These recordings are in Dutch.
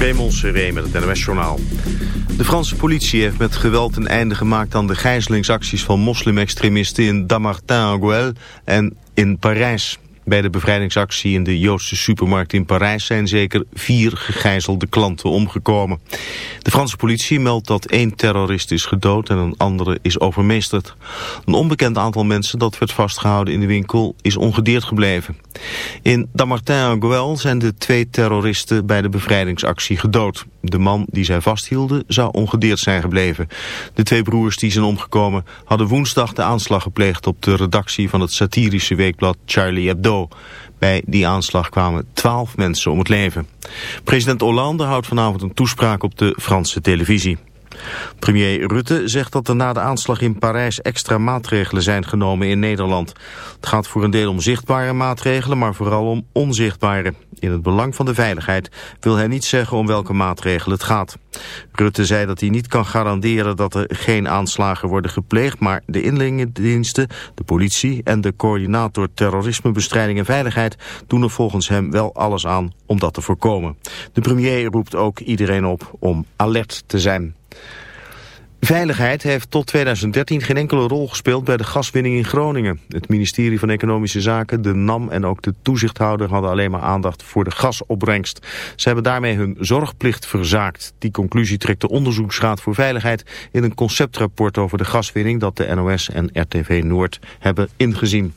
Raymond Seré met het NOS-journaal. De Franse politie heeft met geweld een einde gemaakt aan de gijzelingsacties van moslimextremisten in Damartin-Guel en in Parijs. Bij de bevrijdingsactie in de Joodse supermarkt in Parijs zijn zeker vier gegijzelde klanten omgekomen. De Franse politie meldt dat één terrorist is gedood en een andere is overmeesterd. Een onbekend aantal mensen dat werd vastgehouden in de winkel is ongedeerd gebleven. In Damartin-Guel zijn de twee terroristen bij de bevrijdingsactie gedood. De man die zij vasthielden zou ongedeerd zijn gebleven. De twee broers die zijn omgekomen hadden woensdag de aanslag gepleegd op de redactie van het satirische weekblad Charlie Hebdo. Bij die aanslag kwamen twaalf mensen om het leven. President Hollande houdt vanavond een toespraak op de Franse televisie. Premier Rutte zegt dat er na de aanslag in Parijs extra maatregelen zijn genomen in Nederland. Het gaat voor een deel om zichtbare maatregelen, maar vooral om onzichtbare. In het belang van de veiligheid wil hij niet zeggen om welke maatregelen het gaat. Rutte zei dat hij niet kan garanderen dat er geen aanslagen worden gepleegd, maar de inlichtingendiensten, de politie en de coördinator terrorismebestrijding en veiligheid doen er volgens hem wel alles aan om dat te voorkomen. De premier roept ook iedereen op om alert te zijn. Veiligheid heeft tot 2013 geen enkele rol gespeeld bij de gaswinning in Groningen. Het ministerie van Economische Zaken, de NAM en ook de toezichthouder hadden alleen maar aandacht voor de gasopbrengst. Ze hebben daarmee hun zorgplicht verzaakt. Die conclusie trekt de Onderzoeksraad voor Veiligheid in een conceptrapport over de gaswinning dat de NOS en RTV Noord hebben ingezien.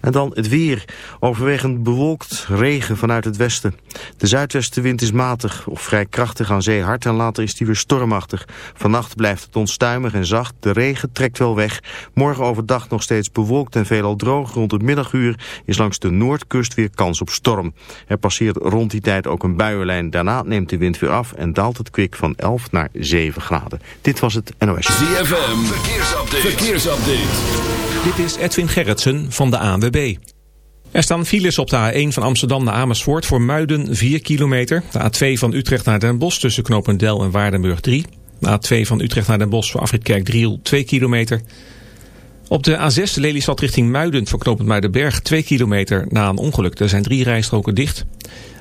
En dan het weer. Overwegend bewolkt, regen vanuit het westen. De zuidwestenwind is matig of vrij krachtig aan zee hard en later is die weer stormachtig. Vannacht blijft het onstuimig en zacht. De regen trekt wel weg. Morgen overdag nog steeds bewolkt en veelal droog. Rond het middaguur is langs de noordkust weer kans op storm. Er passeert rond die tijd ook een buienlijn. Daarna neemt de wind weer af en daalt het kwik van 11 naar 7 graden. Dit was het NOS. ZFM, verkeersupdate. verkeersupdate. Dit is Edwin Gerritsen van de ANWB. Er staan files op de A1 van Amsterdam naar Amersfoort voor Muiden 4 kilometer. De A2 van Utrecht naar Den Bosch tussen Knopendel en Waardenburg 3. De A2 van Utrecht naar Den Bosch voor Afritkerk Driel 2 kilometer. Op de A6 Lelystad richting Muiden voor knooppunt Muidenberg 2 kilometer na een ongeluk. Er zijn drie rijstroken dicht.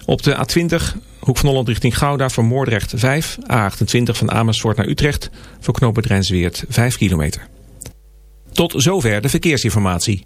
Op de A20 Hoek van Holland richting Gouda voor Moordrecht 5. A28 van Amersfoort naar Utrecht voor knooppunt Rijnsweert 5 kilometer. Tot zover de verkeersinformatie.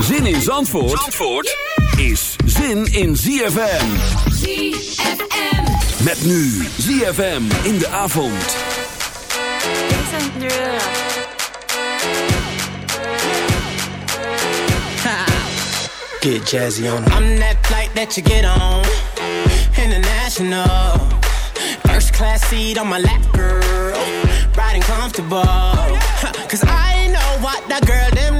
Zin in Zandvoort, Zandvoort is zin in ZFM. ZFM. Met nu ZFM in de avond. Get jazzy on. I'm that flight that you get on. International. First class seat on my lap, girl. Riding comfortable. Cause I know what that girl them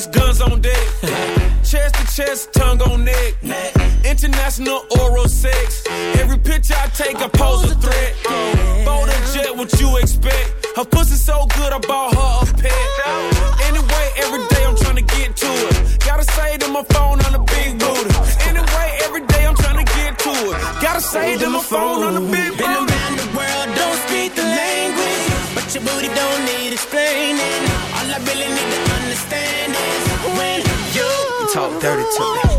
soon guns on deck. chest to chest, tongue on neck. International oral sex. Every picture I take, I pose a threat. Bold a jet, what you expect? Her pussy so good, I bought dirty to me.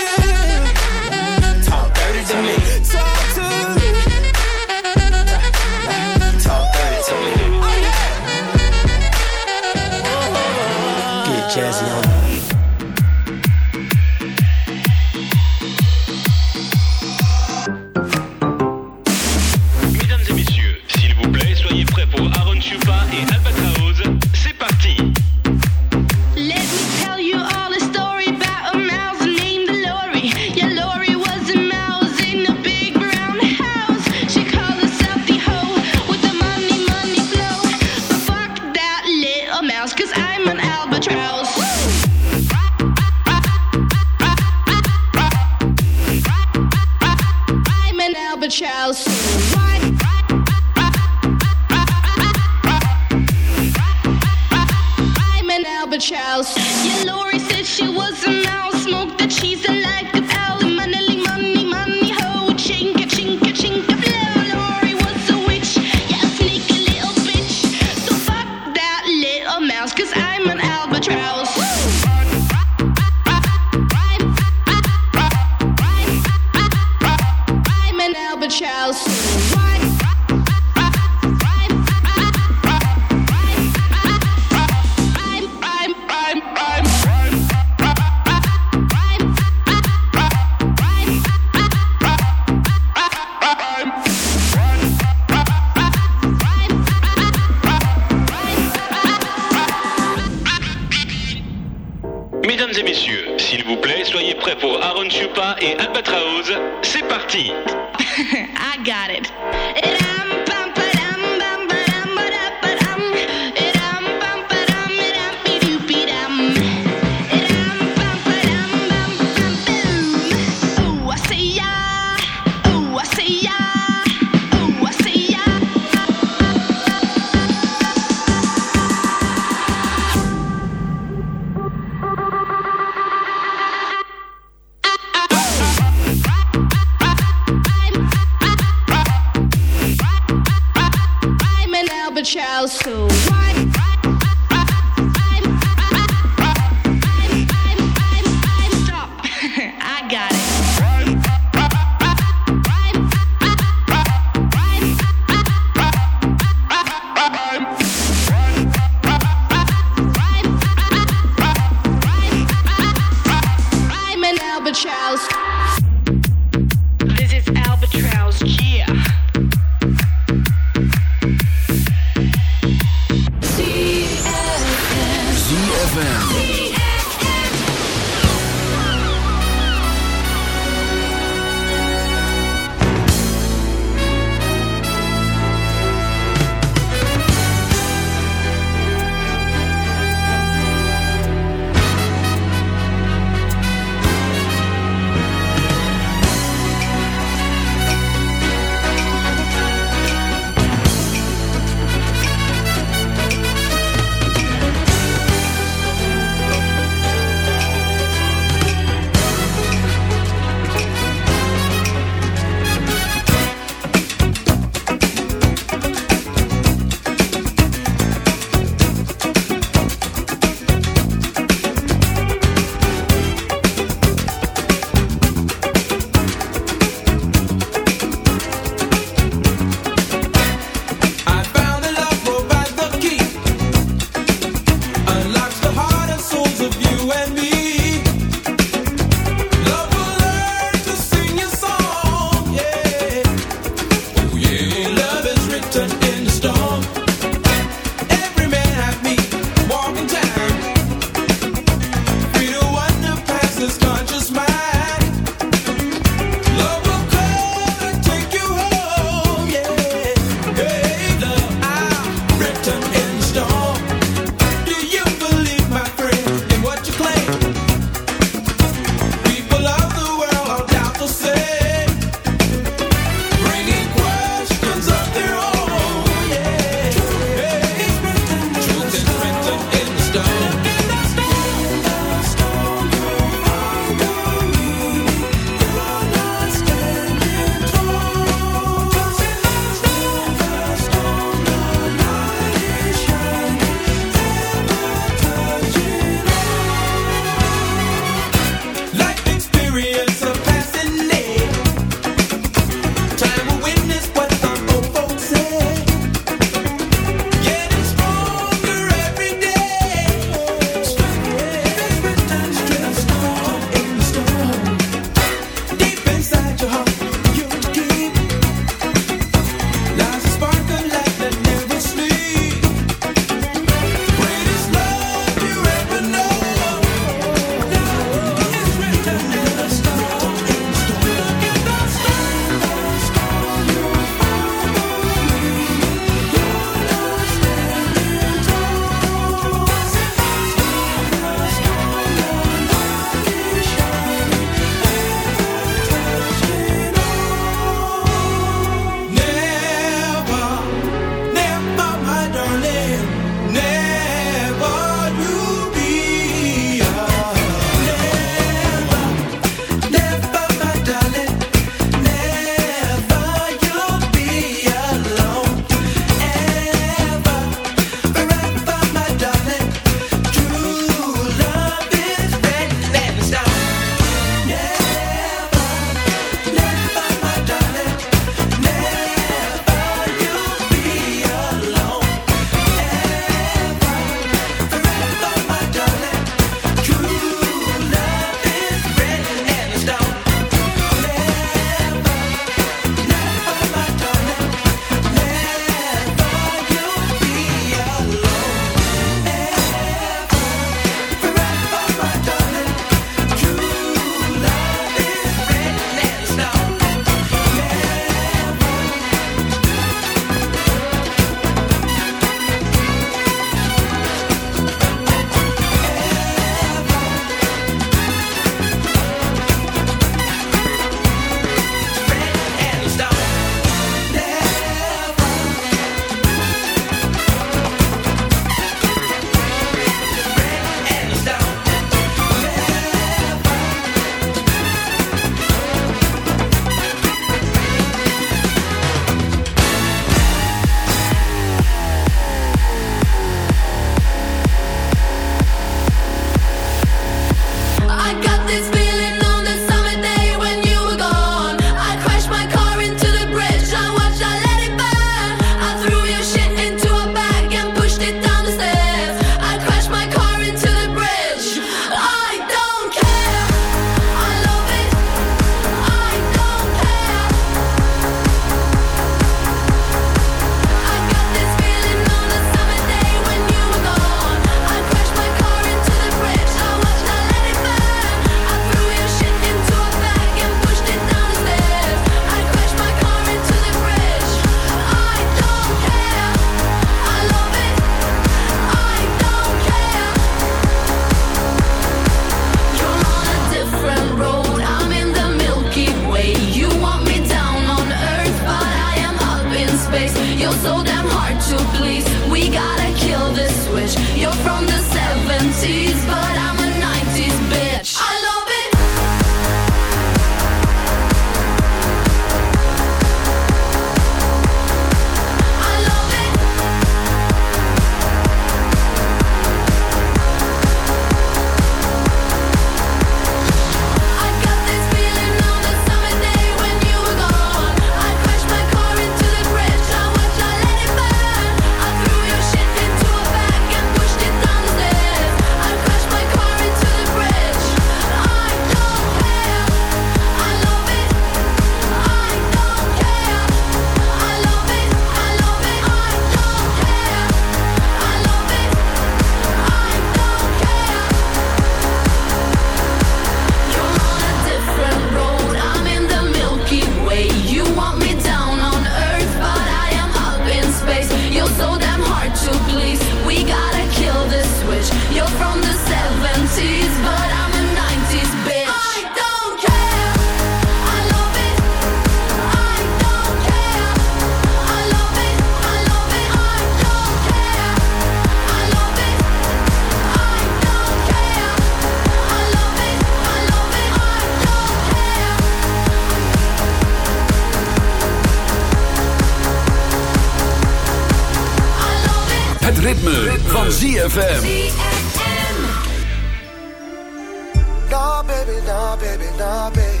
No, baby, no, baby, no, baby.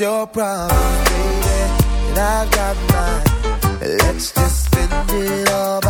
your problem, baby, and I've got mine. Let's just spend it all. By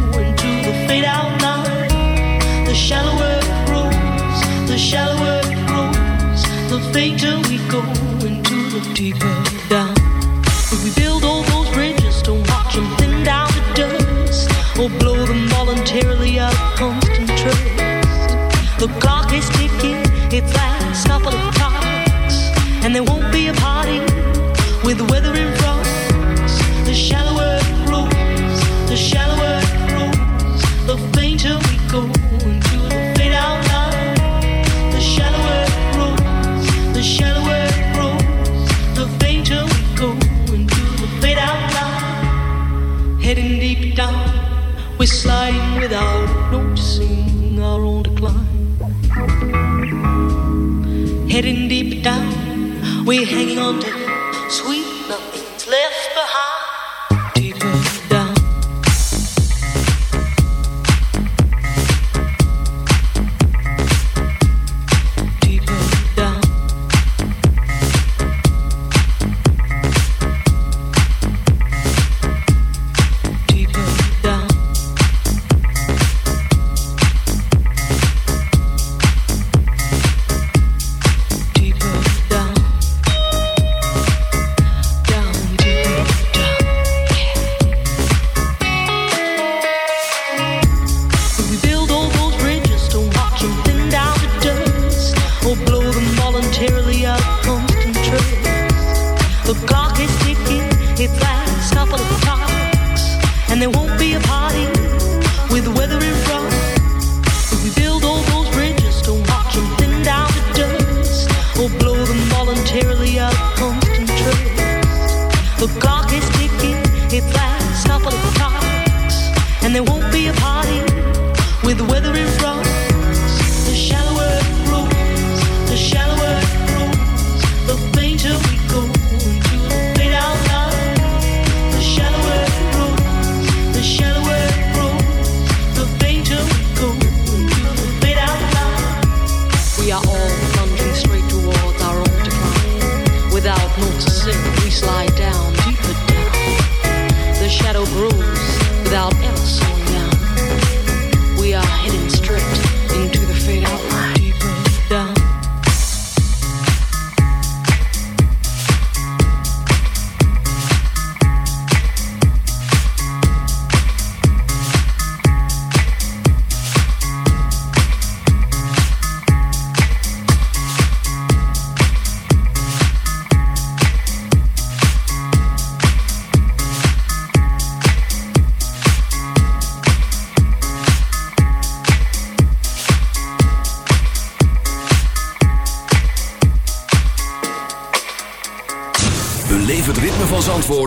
fainter we go into the deeper down. We build all those bridges to watch them thin down the dust or blow. world.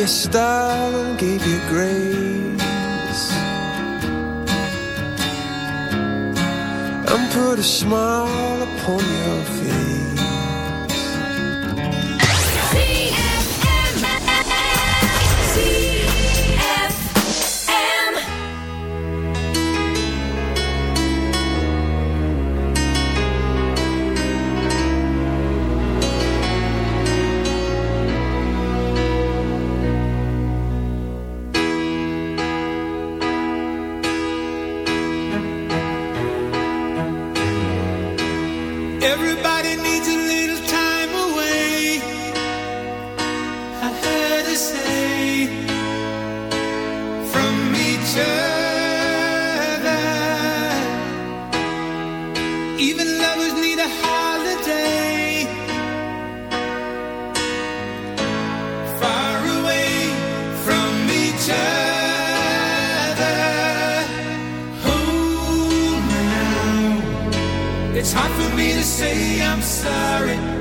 Your style and gave you grace. And put a smile upon you for me to say I'm sorry.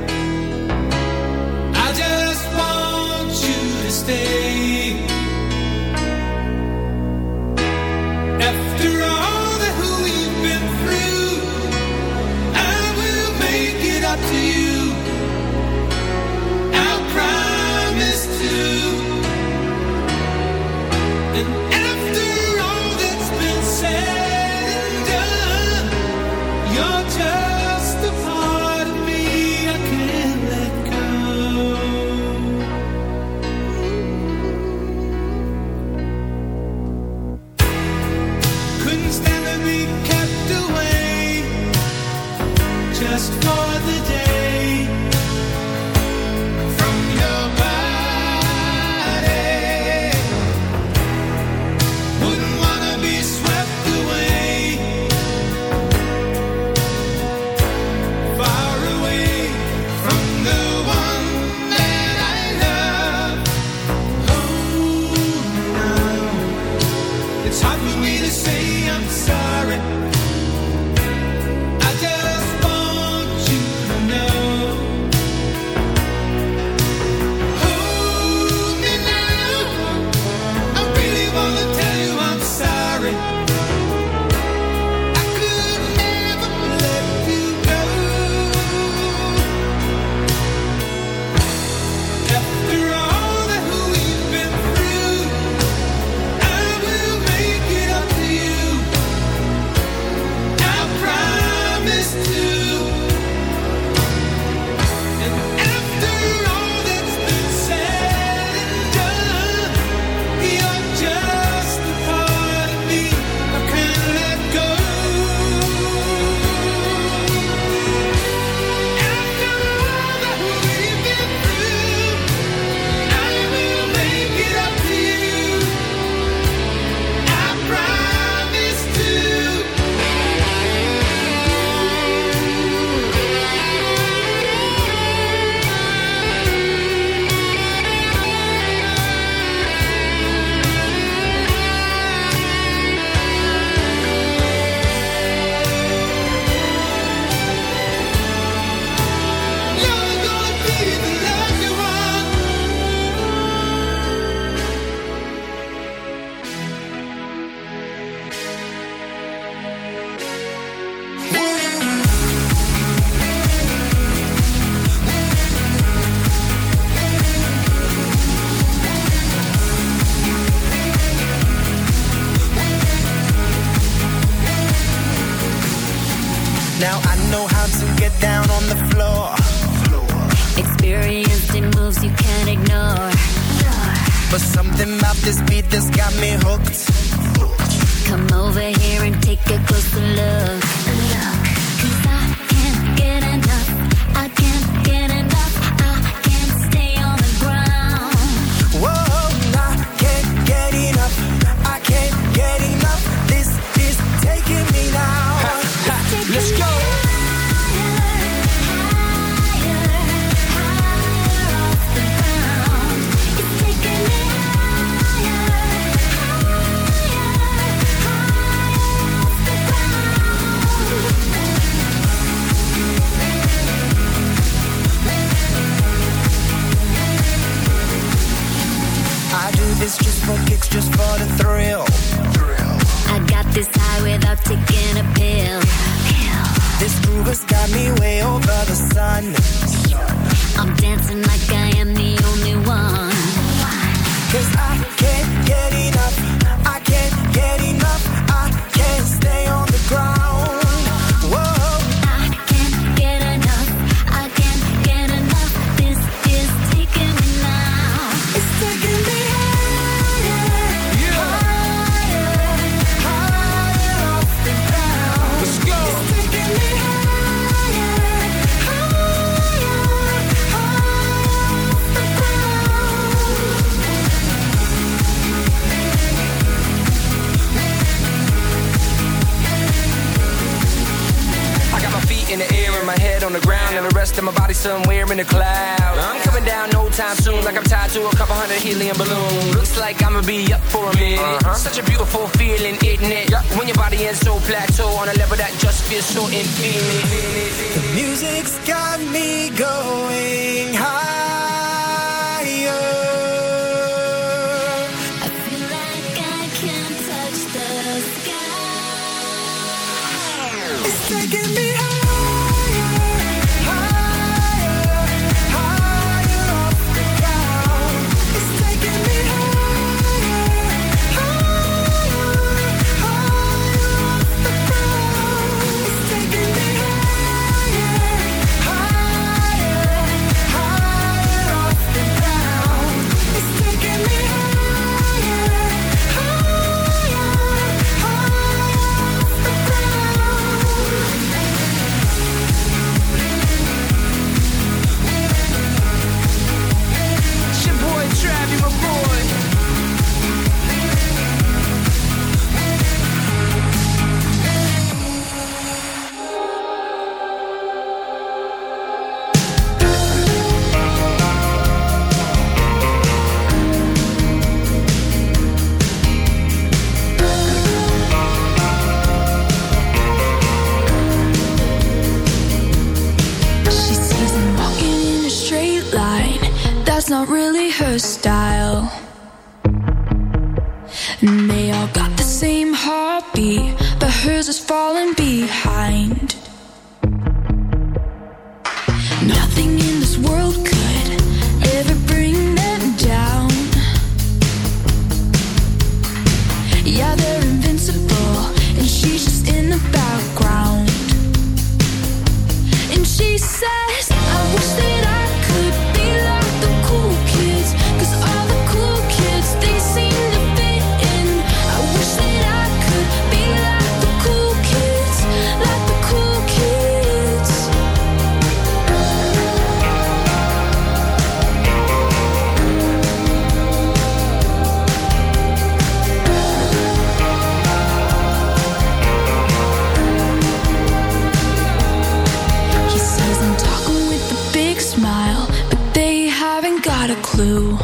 smile, but they haven't got a clue.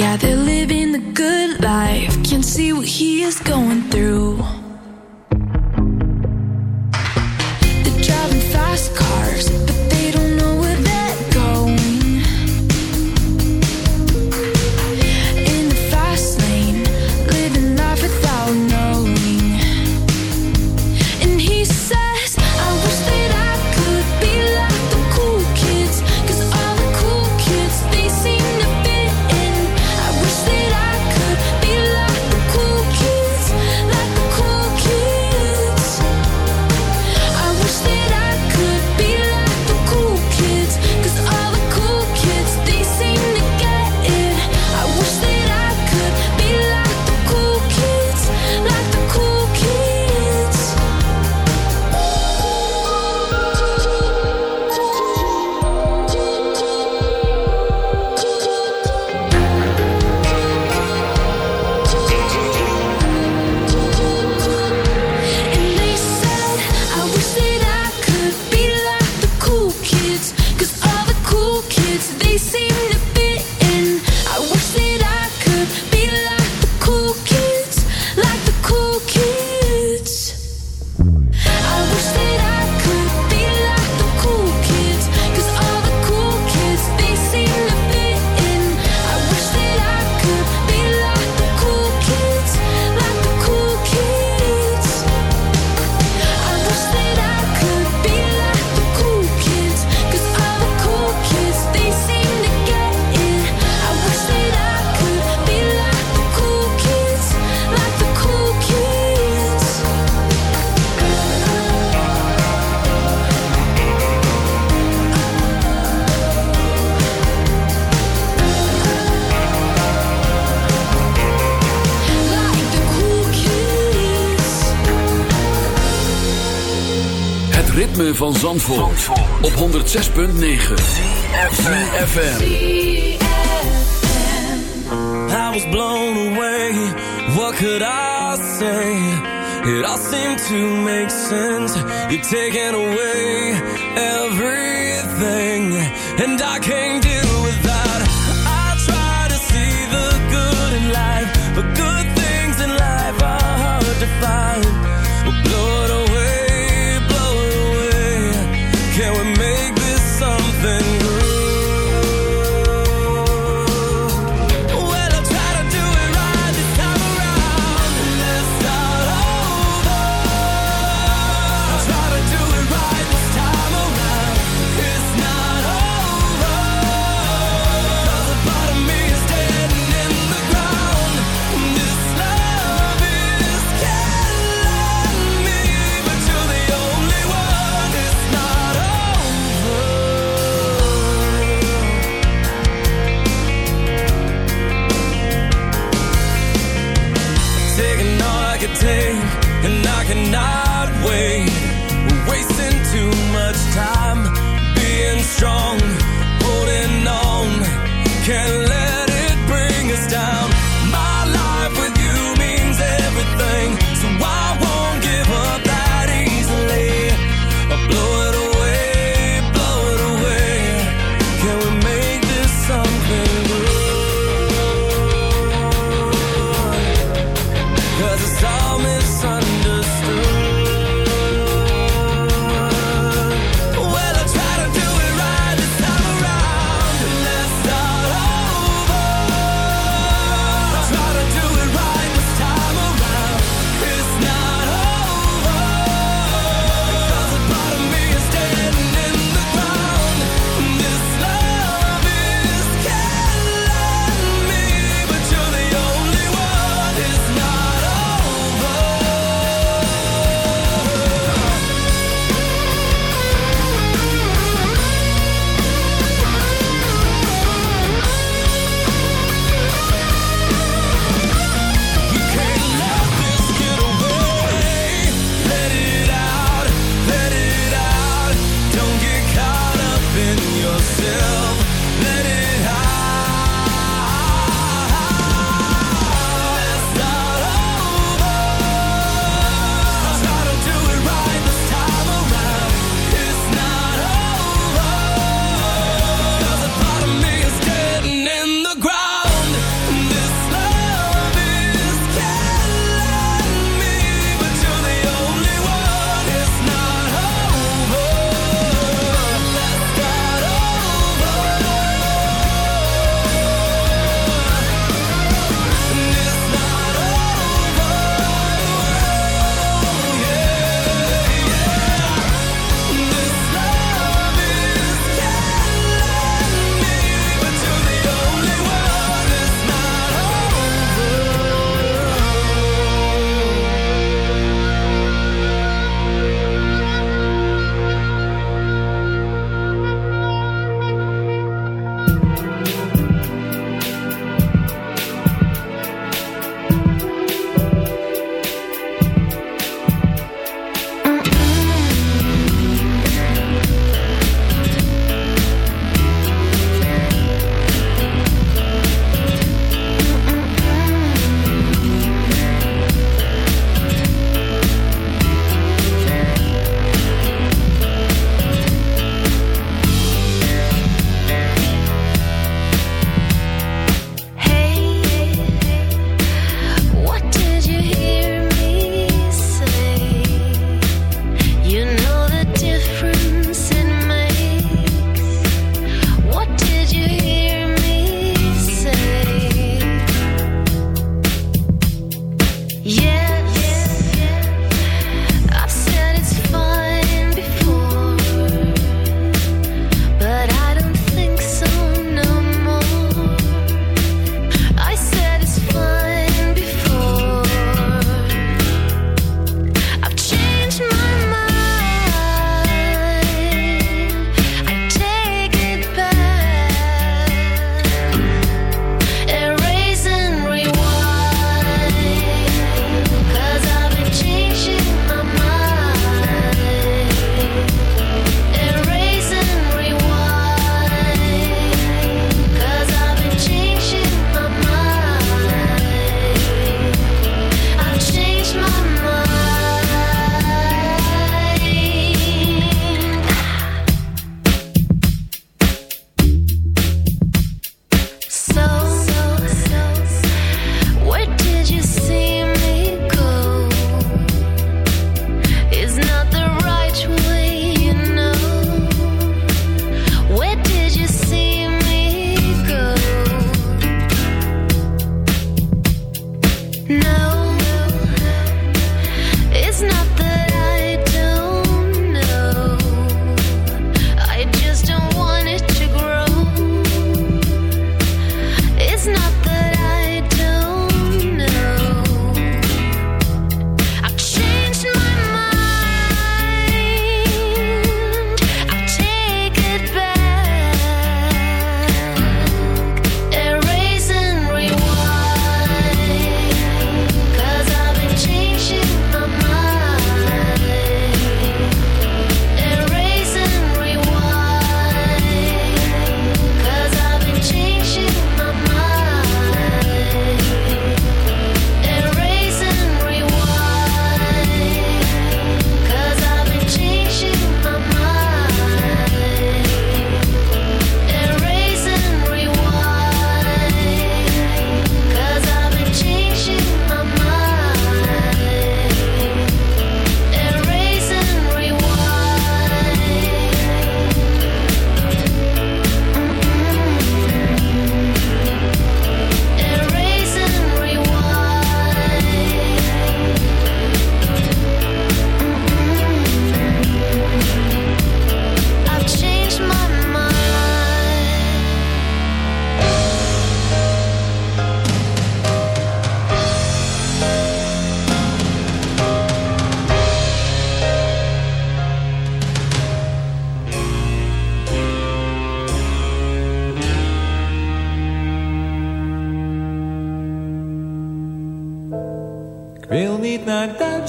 Yeah, they're living the good life, can't see what he is going through. van Zandvoort, Zandvoort. op 106.9 CFFM I was blown away, what could I say? It all seemed to make sense, you're taking away everything. And I can't do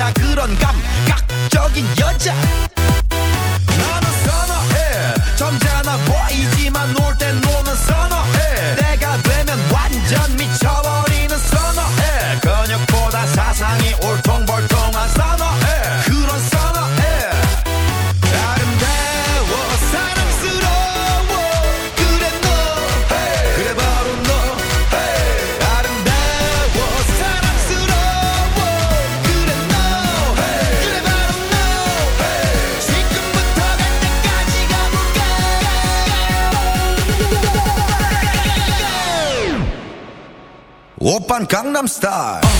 여자 그런 감각적인 여자. 나는 사나해. 점잖아 보이지만 놀 땐 노는 선 Open Gangnam Style.